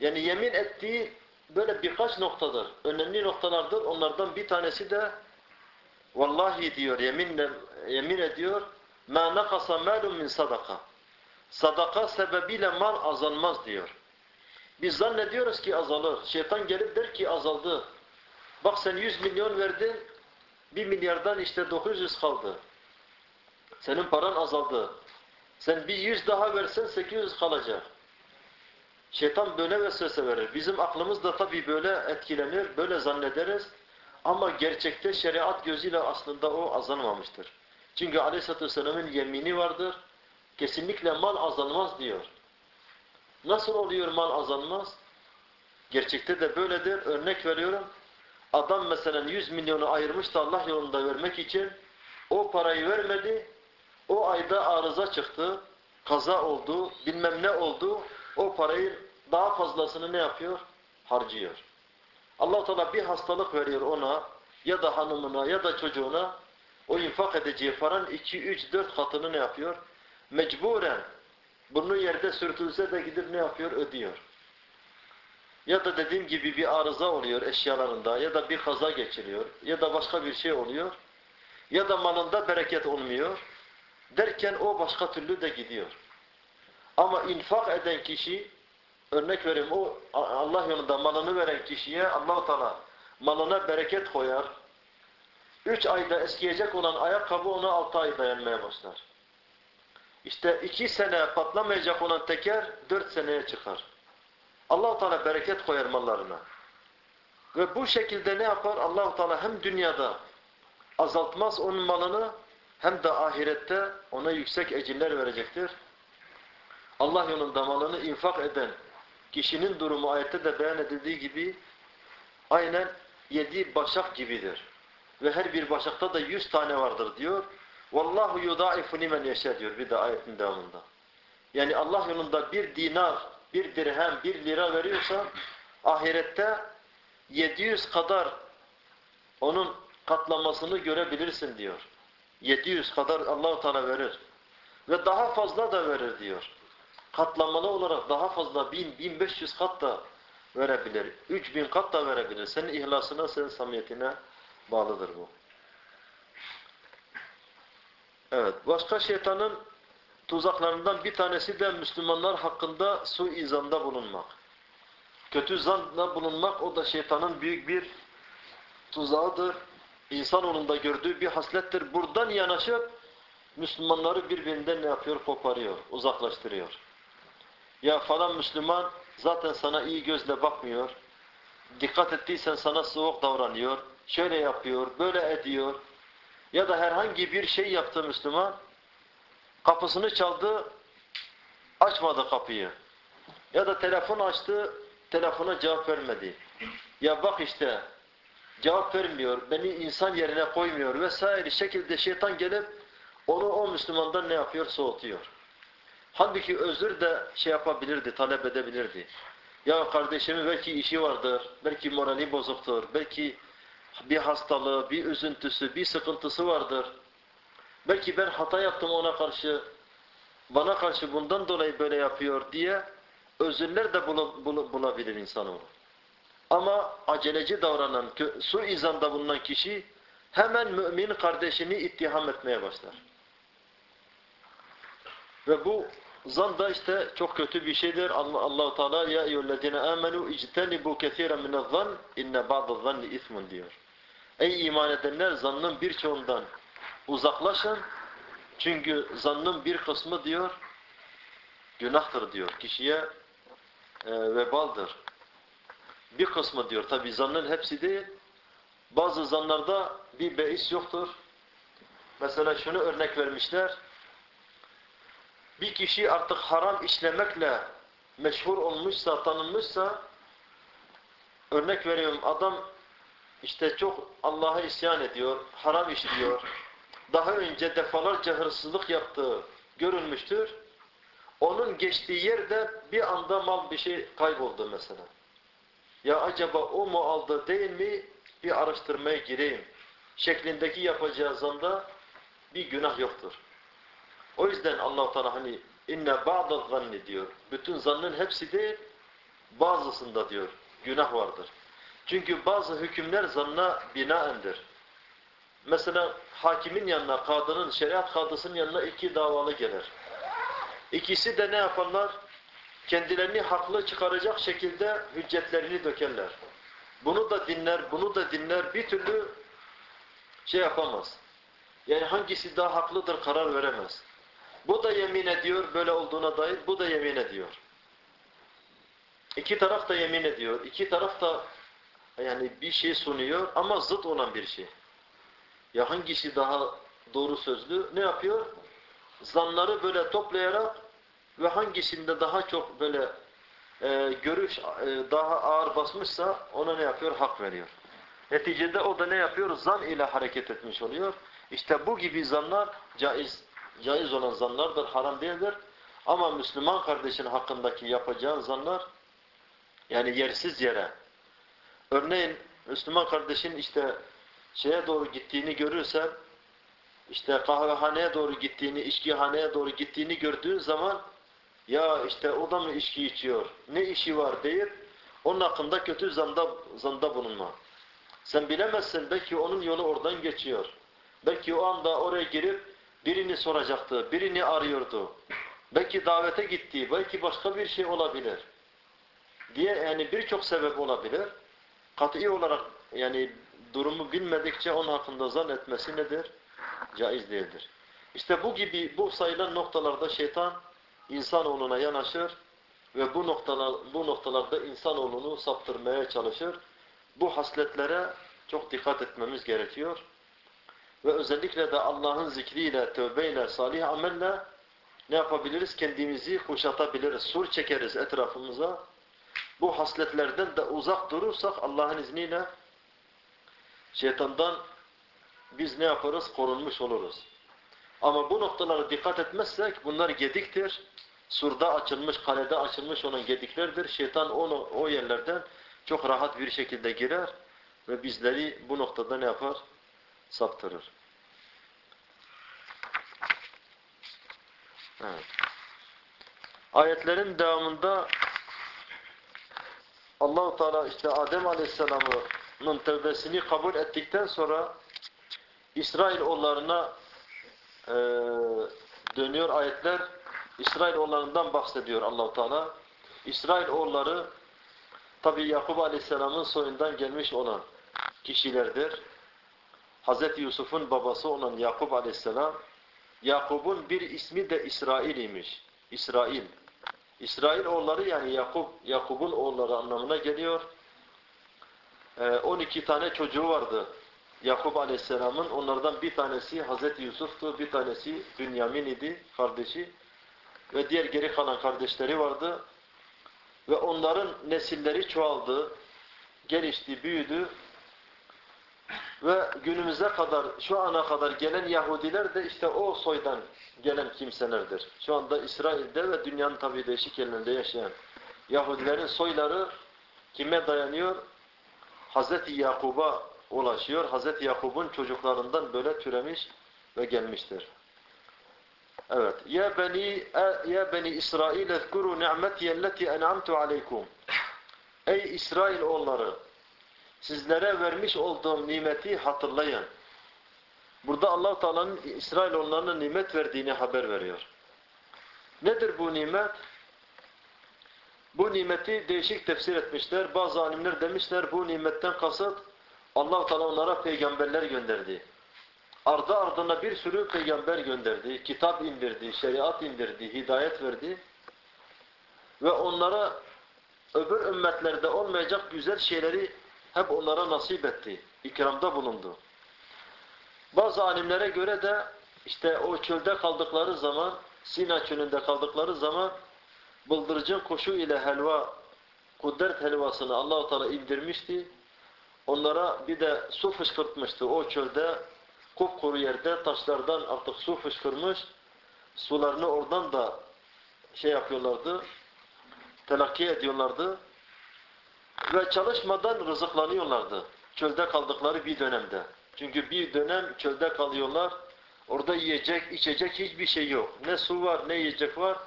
Yani yemin ettiği böyle birkaç noktadır. Önemli noktalardır. Onlardan bir tanesi de vallahi diyor, yeminle yemin ediyor. Ma nakasa malun min sadaka. Sadaka sebebiyle mal azalmaz diyor. Biz zannediyoruz ki azalır. Şeytan gelip der ki azaldı. Bak sen 100 milyon verdin, 1 milyardan işte 900 kaldı. Senin paran azaldı. Sen bir 100 daha versen 800 kalacak. Şeytan böyle vesvese verir. Bizim aklımız da tabii böyle etkilenir, böyle zannederiz. Ama gerçekte şeriat gözüyle aslında o azalmamıştır. Çünkü Aleyhisselatü Vesselam'ın yemini vardır. Kesinlikle mal azalmaz diyor. Nasıl oluyor mal azalmaz? Gerçekte de böyledir. Örnek veriyorum. Adam mesela 100 milyonu ayırmış da Allah yolunda vermek için o parayı vermedi. O ayda arıza çıktı. Kaza oldu. Bilmem ne oldu. O parayı daha fazlasını ne yapıyor? Harcıyor. allah Teala bir hastalık veriyor ona ya da hanımına ya da çocuğuna o infak edeceği paranın 2, 3, 4 katını ne yapıyor? Mecburen burnu yerde sürtülse de gidip ne yapıyor? Ödüyor. Ya da dediğim gibi bir arıza oluyor eşyalarında ya da bir kaza geçiriyor ya da başka bir şey oluyor ya da malında bereket olmuyor derken o başka türlü de gidiyor. Ama infak eden kişi örnek vereyim o Allah yolunda malını veren kişiye Allah Teala malına bereket koyar. Üç ayda eskiyecek olan ayakkabı ona altı ay dayanmaya başlar. İşte iki sene patlamayacak olan teker dört seneye çıkar allah Teala bereket koyar mallarına. Ve bu şekilde ne yapar? Allahu Teala hem dünyada azaltmaz onun malını hem de ahirette ona yüksek ecirler verecektir. Allah yolunda malını infak eden kişinin durumu ayette de beyan edildiği gibi aynen yedi başak gibidir. Ve her bir başakta da yüz tane vardır diyor. Vallahu yudaifu limen yeşe diyor bir de ayetin devamında. Yani Allah yolunda bir dinar, bir dirhem, bir lira veriyorsa ahirette 700 kadar onun katlamasını görebilirsin diyor. 700 kadar Allahu Teala verir. Ve daha fazla da verir diyor. Katlamalı olarak daha fazla 1000 1500 kat da verebilir. 3000 kat da verebilir. Senin ihlasına, senin samimiyetine bağlıdır bu. Evet. Başka şeytanın tuzaklarından bir tanesi de Müslümanlar hakkında suizanda bulunmak. Kötü zanla bulunmak o da şeytanın büyük bir tuzağıdır. İnsanoğlunda gördüğü bir haslettir. Buradan yanaşıp Müslümanları birbirinden ne yapıyor? Koparıyor, uzaklaştırıyor. Ya falan Müslüman zaten sana iyi gözle bakmıyor. Dikkat ettiysen sana soğuk davranıyor. Şöyle yapıyor, böyle ediyor. Ya da herhangi bir şey yaptı Müslüman. Kapısını çaldı, açmadı kapıyı. Ya da telefon açtı, telefona cevap vermedi. Ya bak işte cevap vermiyor, beni insan yerine koymuyor vesaire şekilde şeytan gelip onu o Müslümandan ne yapıyor? Soğutuyor. Halbuki özür de şey yapabilirdi, talep edebilirdi. Ya kardeşimin belki işi vardır, belki morali bozuktur, belki bir hastalığı, bir üzüntüsü, bir sıkıntısı vardır. Belki ben hata yaptım ona karşı, bana karşı bundan dolayı böyle yapıyor diye özürler de bul bul bulabilir insanoğlu. Ama aceleci davranan, suizanda bulunan kişi hemen mümin kardeşini ittiham etmeye başlar. Ve bu zan da işte çok kötü bir şeydir. Allah Allahu Teala ya eyyuhellezine amenu ictenibu kesiren minez-zan inne ba'dez-zanni ismun diyor. Ey iman edenler zannın birçoğundan uzaklaşın. Çünkü zannın bir kısmı diyor günahtır diyor. Kişiye e, vebaldır. Bir kısmı diyor. Tabi zannın hepsi değil. Bazı zanlarda bir beis yoktur. Mesela şunu örnek vermişler. Bir kişi artık haram işlemekle meşhur olmuşsa, tanınmışsa örnek veriyorum adam işte çok Allah'a isyan ediyor, haram işliyor. Daha önce defalarca hırsızlık yaptığı görülmüştür. Onun geçtiği yerde bir anda mal bir şey kayboldu mesela. Ya acaba o mu aldı değil mi? Bir araştırmaya gireyim. Şeklindeki yapacağı zanda bir günah yoktur. O yüzden Allah Teala hani inne ba'da zanni diyor. Bütün zannın hepsi değil, bazısında diyor. Günah vardır. Çünkü bazı hükümler zanna binaendir. Mesela hakimin yanına, kadının, şeriat kadısının yanına iki davalı gelir. İkisi de ne yaparlar? Kendilerini haklı çıkaracak şekilde hüccetlerini dökerler. Bunu da dinler, bunu da dinler. Bir türlü şey yapamaz. Yani hangisi daha haklıdır karar veremez. Bu da yemin ediyor böyle olduğuna dair, bu da yemin ediyor. İki taraf da yemin ediyor. İki taraf da yani bir şey sunuyor ama zıt olan bir şey. Ya hangisi daha doğru sözlü? Ne yapıyor? Zanları böyle toplayarak ve hangisinde daha çok böyle e, görüş e, daha ağır basmışsa ona ne yapıyor? Hak veriyor. Neticede o da ne yapıyor? Zan ile hareket etmiş oluyor. İşte bu gibi zanlar caiz. Caiz olan zanlardır, haram değildir. Ama Müslüman kardeşin hakkındaki yapacağın zanlar yani yersiz yere. Örneğin Müslüman kardeşin işte şeye doğru gittiğini görürsen işte kahvehaneye doğru gittiğini, içkihaneye doğru gittiğini gördüğün zaman ya işte o da mı içki içiyor, ne işi var deyip onun hakkında kötü zanda, zanda bulunma. Sen bilemezsin belki onun yolu oradan geçiyor. Belki o anda oraya girip birini soracaktı, birini arıyordu. Belki davete gitti, belki başka bir şey olabilir. Diye yani birçok sebep olabilir. Kat'i olarak yani durumu bilmedikçe onun hakkında zan etmesi nedir? Caiz değildir. İşte bu gibi bu sayılan noktalarda şeytan insanoğluna yanaşır ve bu noktalar bu noktalarda insanoğlunu saptırmaya çalışır. bu hasletlere çok dikkat etmemiz gerekiyor. Ve özellikle de Allah'ın zikriyle, tövbeyle, salih amelle ne yapabiliriz? Kendimizi kuşatabiliriz, sur çekeriz etrafımıza. Bu hasletlerden de uzak durursak Allah'ın izniyle şeytandan biz ne yaparız? Korunmuş oluruz. Ama bu noktalara dikkat etmezsek bunlar gediktir. Surda açılmış, kalede açılmış olan gediklerdir. Şeytan onu, o yerlerden çok rahat bir şekilde girer ve bizleri bu noktada ne yapar? Saptırır. Evet. Ayetlerin devamında Allahu Teala işte Adem Aleyhisselam'ın tövbesini kabul ettikten sonra İsrail oğullarına e, dönüyor ayetler. İsrail oğullarından bahsediyor Allahu Teala. İsrail oğulları tabi Yakup Aleyhisselam'ın soyundan gelmiş olan kişilerdir. Hazreti Yusuf'un babası olan Yakup Aleyhisselam Yakup'un bir ismi de İsrail imiş. İsrail. İsrail oğulları yani Yakup, Yakup'un oğulları anlamına geliyor. Ee, 12 tane çocuğu vardı. Yakup Aleyhisselam'ın onlardan bir tanesi Hazreti Yusuf'tu, bir tanesi Bünyamin idi, kardeşi. Ve diğer geri kalan kardeşleri vardı. Ve onların nesilleri çoğaldı, gelişti, büyüdü. Ve günümüze kadar, şu ana kadar gelen Yahudiler de işte o soydan gelen kimselerdir. Şu anda İsrail'de ve dünyanın tabi değişik yerlerinde yaşayan Yahudilerin soyları kime dayanıyor? Hazreti Yakub'a ulaşıyor. Hazreti Yakub'un çocuklarından böyle türemiş ve gelmiştir. Evet. Ya beni ya beni İsrail ezkuru ni'meti elleti en'amtu aleykum. Ey İsrail oğulları sizlere vermiş olduğum nimeti hatırlayın. Burada allah Teala'nın İsrailoğullarına nimet verdiğini haber veriyor. Nedir bu nimet? Bu nimeti değişik tefsir etmişler. Bazı alimler demişler bu nimetten kasıt allah Teala onlara peygamberler gönderdi. Ardı ardına bir sürü peygamber gönderdi. Kitap indirdi, şeriat indirdi, hidayet verdi. Ve onlara öbür ümmetlerde olmayacak güzel şeyleri hep onlara nasip etti. İkramda bulundu. Bazı alimlere göre de işte o çölde kaldıkları zaman, Sina çölünde kaldıkları zaman bıldırcın kuşu ile helva, kudret helvasını Allahu Teala indirmişti. Onlara bir de su fışkırtmıştı o çölde, kupkuru yerde taşlardan artık su fışkırmış. Sularını oradan da şey yapıyorlardı, telakki ediyorlardı. Ve çalışmadan rızıklanıyorlardı. Çölde kaldıkları bir dönemde. Çünkü bir dönem çölde kalıyorlar. Orada yiyecek, içecek hiçbir şey yok. Ne su var, ne yiyecek var.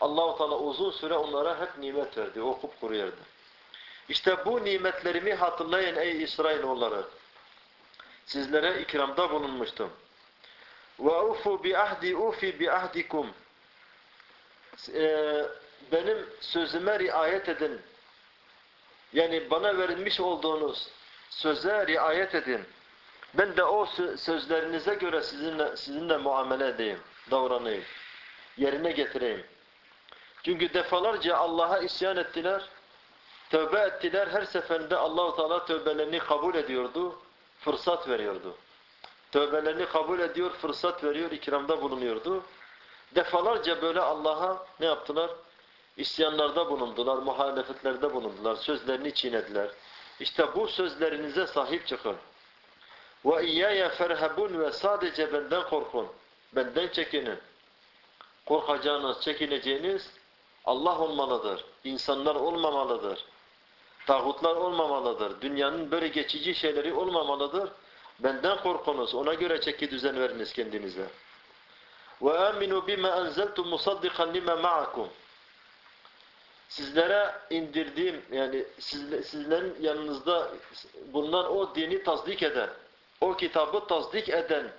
Allahu Teala uzun süre onlara hep nimet verdi. O kupkuru yerde. İşte bu nimetlerimi hatırlayın ey İsrailoğulları. Sizlere ikramda bulunmuştum. Ve ufu bi ahdi ufi bi ahdikum. Ee, benim sözüme riayet edin. Yani bana verilmiş olduğunuz söze riayet edin. Ben de o sözlerinize göre sizinle, sizinle muamele edeyim, davranayım, yerine getireyim. Çünkü defalarca Allah'a isyan ettiler, tövbe ettiler. Her seferinde Allahu Teala tövbelerini kabul ediyordu, fırsat veriyordu. Tövbelerini kabul ediyor, fırsat veriyor, ikramda bulunuyordu. Defalarca böyle Allah'a ne yaptılar? İsyanlarda bulundular, muhalefetlerde bulundular, sözlerini çiğnediler. İşte bu sözlerinize sahip çıkın. Ve iyyaya ferhabun ve sadece benden korkun. Benden çekinin. Korkacağınız, çekineceğiniz Allah olmalıdır. İnsanlar olmamalıdır. Tağutlar olmamalıdır. Dünyanın böyle geçici şeyleri olmamalıdır. Benden korkunuz. Ona göre çeki düzen veriniz kendinize. Aminu bima enzeltu musaddiqan lima ma'akum sizlere indirdiğim yani sizlerin yanınızda bulunan o dini tasdik eden, o kitabı tasdik eden,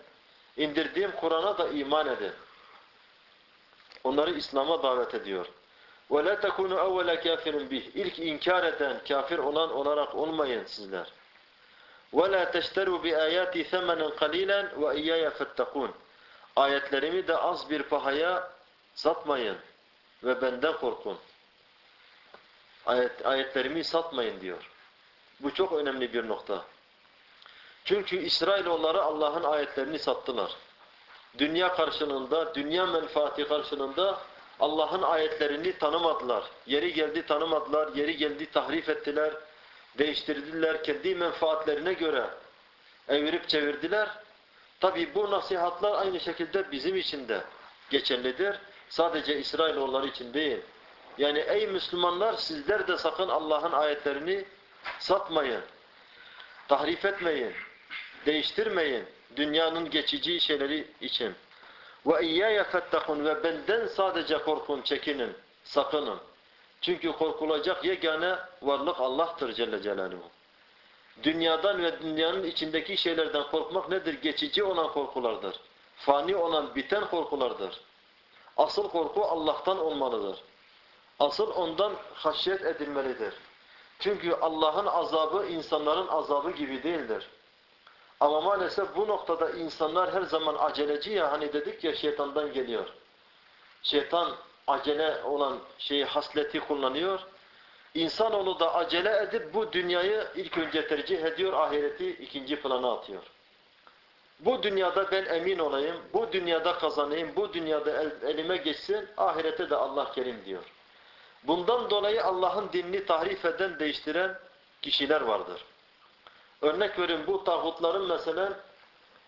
indirdiğim Kur'an'a da iman edin. Onları İslam'a davet ediyor. وَلَا تَكُونُوا اَوَّلَ كَافِرٍ bih. İlk inkar eden, kafir olan olarak olmayın sizler. وَلَا تَشْتَرُوا بِآيَاتِ ثَمَنًا قَلِيلًا وَاِيَّيَ فَاتَّقُونَ Ayetlerimi de az bir pahaya satmayın ve benden korkun. Ayet, ayetlerimi satmayın diyor. Bu çok önemli bir nokta. Çünkü İsrailoğulları Allah'ın ayetlerini sattılar. Dünya karşılığında, dünya menfaati karşılığında Allah'ın ayetlerini tanımadılar. Yeri geldi tanımadılar, yeri geldi tahrif ettiler, değiştirdiler, kendi menfaatlerine göre evirip çevirdiler. Tabi bu nasihatlar aynı şekilde bizim için de geçerlidir. Sadece İsrailoğulları için değil. Yani ey Müslümanlar sizler de sakın Allah'ın ayetlerini satmayın, tahrif etmeyin, değiştirmeyin dünyanın geçici şeyleri için. Ve iyyâye fettekun ve benden sadece korkun, çekinin, sakının. Çünkü korkulacak yegane varlık Allah'tır Celle Celaluhu. Dünyadan ve dünyanın içindeki şeylerden korkmak nedir? Geçici olan korkulardır. Fani olan, biten korkulardır. Asıl korku Allah'tan olmalıdır. Asıl ondan haşyet edilmelidir. Çünkü Allah'ın azabı insanların azabı gibi değildir. Ama maalesef bu noktada insanlar her zaman aceleci ya hani dedik ya şeytandan geliyor. Şeytan acele olan şeyi hasleti kullanıyor. İnsanoğlu da acele edip bu dünyayı ilk önce tercih ediyor, ahireti ikinci plana atıyor. Bu dünyada ben emin olayım, bu dünyada kazanayım, bu dünyada el, elime geçsin, ahirete de Allah kerim diyor. Bundan dolayı Allah'ın dinini tahrif eden, değiştiren kişiler vardır. Örnek verin bu tağutların mesela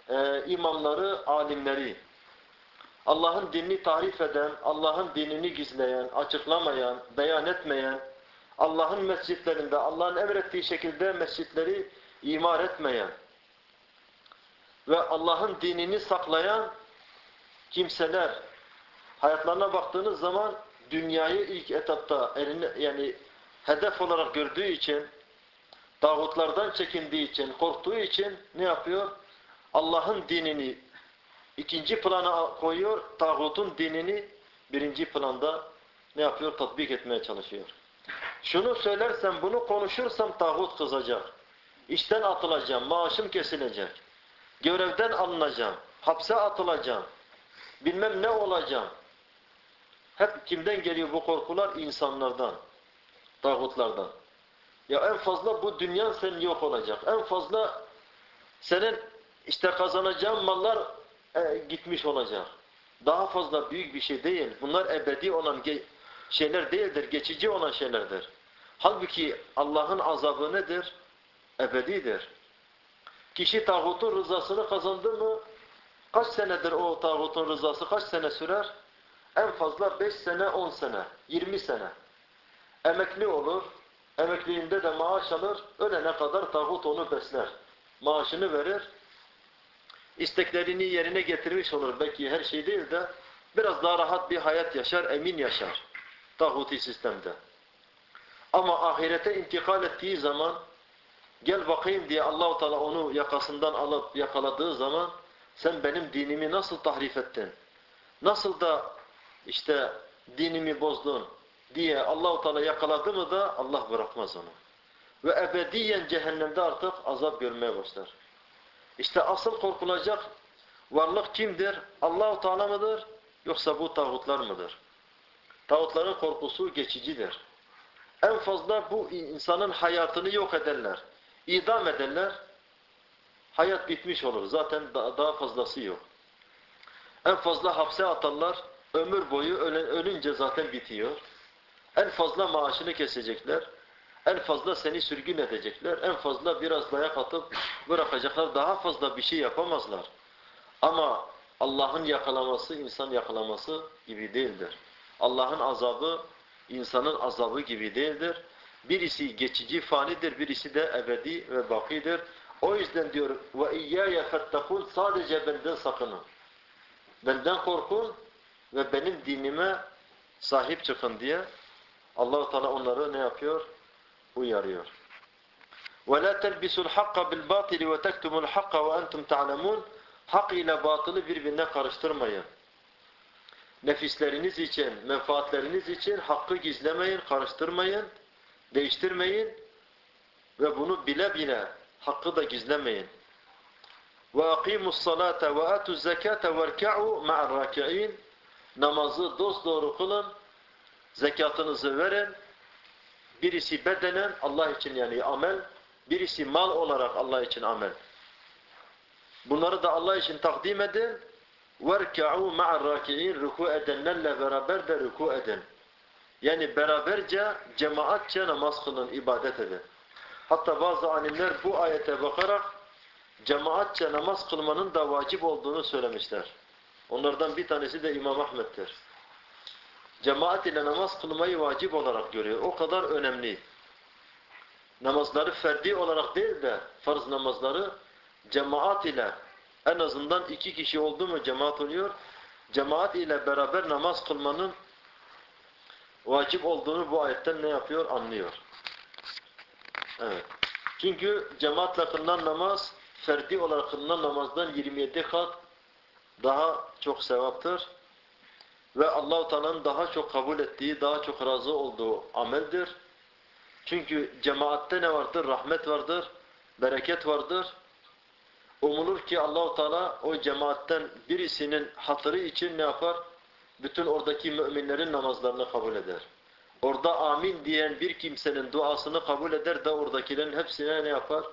e, imamları, alimleri, Allah'ın dinini tahrif eden, Allah'ın dinini gizleyen, açıklamayan, beyan etmeyen, Allah'ın mescitlerinde, Allah'ın emrettiği şekilde mescitleri imar etmeyen ve Allah'ın dinini saklayan kimseler. Hayatlarına baktığınız zaman dünyayı ilk etapta eline, yani hedef olarak gördüğü için Tağutlardan çekindiği için, korktuğu için ne yapıyor? Allah'ın dinini ikinci plana koyuyor, tağutun dinini birinci planda ne yapıyor? Tatbik etmeye çalışıyor. Şunu söylersem, bunu konuşursam tağut kızacak. İşten atılacağım, maaşım kesilecek. Görevden alınacağım, hapse atılacağım. Bilmem ne olacağım. Hep kimden geliyor bu korkular? İnsanlardan, tağutlardan. Ya en fazla bu dünya senin yok olacak. En fazla senin işte kazanacağın mallar e, gitmiş olacak. Daha fazla büyük bir şey değil. Bunlar ebedi olan şeyler değildir. Geçici olan şeylerdir. Halbuki Allah'ın azabı nedir? Ebedidir. Kişi tağutun rızasını kazandı mı kaç senedir o tağutun rızası kaç sene sürer? En fazla 5 sene 10 sene 20 sene. Emekli olur, Emekliğinde de maaş alır, ölene kadar tağut onu besler. Maaşını verir, isteklerini yerine getirmiş olur. Belki her şey değil de biraz daha rahat bir hayat yaşar, emin yaşar. Tağuti sistemde. Ama ahirete intikal ettiği zaman gel bakayım diye Allahu Teala onu yakasından alıp yakaladığı zaman sen benim dinimi nasıl tahrif ettin? Nasıl da işte dinimi bozdun? Diye Allahu Teala yakaladı mı da Allah bırakmaz onu. Ve ebediyen cehennemde artık azap görmeye başlar. İşte asıl korkulacak varlık kimdir? Allahu Teala mıdır? Yoksa bu tağutlar mıdır? Tağutların korkusu geçicidir. En fazla bu insanın hayatını yok ederler. İdam ederler. Hayat bitmiş olur. Zaten daha fazlası yok. En fazla hapse atarlar. Ömür boyu ölünce zaten bitiyor. En fazla maaşını kesecekler. En fazla seni sürgün edecekler. En fazla biraz dayak atıp bırakacaklar. Daha fazla bir şey yapamazlar. Ama Allah'ın yakalaması insan yakalaması gibi değildir. Allah'ın azabı insanın azabı gibi değildir. Birisi geçici fanidir, birisi de ebedi ve bakidir. O yüzden diyor ve iyyâye fettekûn sadece benden sakının. Benden korkun ve benim dinime sahip çıkın diye Allahu Teala onları ne yapıyor? Uyarıyor. وَلَا تَلْبِسُوا الْحَقَّ بِالْبَاطِلِ وَتَكْتُمُوا الْحَقَّ وَاَنْتُمْ تَعْلَمُونَ Hak ile batılı birbirine karıştırmayın. Nefisleriniz için, menfaatleriniz için hakkı gizlemeyin, karıştırmayın, değiştirmeyin ve bunu bile bile hakkı da gizlemeyin. وَاَقِيمُوا الصَّلَاةَ وَاَتُوا الزَّكَاةَ وَارْكَعُوا مَعَ الرَّاكِعِينَ Namazı dosdoğru kılın, zekatınızı verin. Birisi bedenen Allah için yani amel, birisi mal olarak Allah için amel. Bunları da Allah için takdim edin. وَرْكَعُوا مَعَ الرَّاكِعِينَ Ruku edenlerle beraber de ruku edin. Yani beraberce, cemaatçe namaz kılın, ibadet edin. Hatta bazı alimler bu ayete bakarak cemaatçe namaz kılmanın da vacip olduğunu söylemişler. Onlardan bir tanesi de İmam Ahmet'tir. Cemaat ile namaz kılmayı vacip olarak görüyor. O kadar önemli. Namazları ferdi olarak değil de farz namazları cemaat ile en azından iki kişi oldu mu cemaat oluyor. Cemaat ile beraber namaz kılmanın vacip olduğunu bu ayetten ne yapıyor? Anlıyor. Evet. Çünkü cemaatle kılınan namaz ferdi olarak kılınan namazdan 27 kat daha çok sevaptır. Ve Allah-u Teala'nın daha çok kabul ettiği, daha çok razı olduğu ameldir. Çünkü cemaatte ne vardır? Rahmet vardır, bereket vardır. Umulur ki Allahu Teala o cemaatten birisinin hatırı için ne yapar? Bütün oradaki müminlerin namazlarını kabul eder. Orada amin diyen bir kimsenin duasını kabul eder de oradakilerin hepsine ne yapar?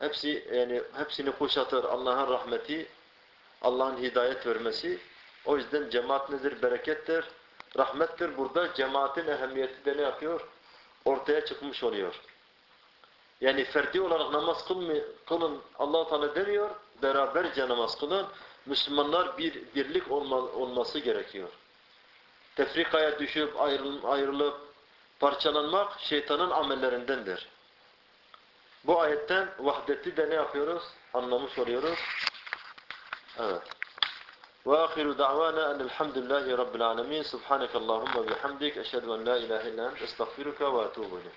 Hepsi yani hepsini kuşatır Allah'ın rahmeti, Allah'ın hidayet vermesi. O yüzden cemaat nedir? Berekettir, rahmettir. Burada cemaatin ehemmiyeti de ne yapıyor? Ortaya çıkmış oluyor. Yani ferdi olarak namaz kılın allah Teala demiyor, beraberce namaz kılın. Müslümanlar bir birlik olma, olması gerekiyor. Tefrikaya düşüp ayrılıp, ayrılıp parçalanmak şeytanın amellerindendir. Bu ayetten vahdeti de ne yapıyoruz? Anlamış oluyoruz. Evet. وآخر دعوانا أن الحمد لله رب العالمين. سبحانك اللهم وبحمدك أشهد أن لا إله إلا أنت أستغفرك وأتوب إليك.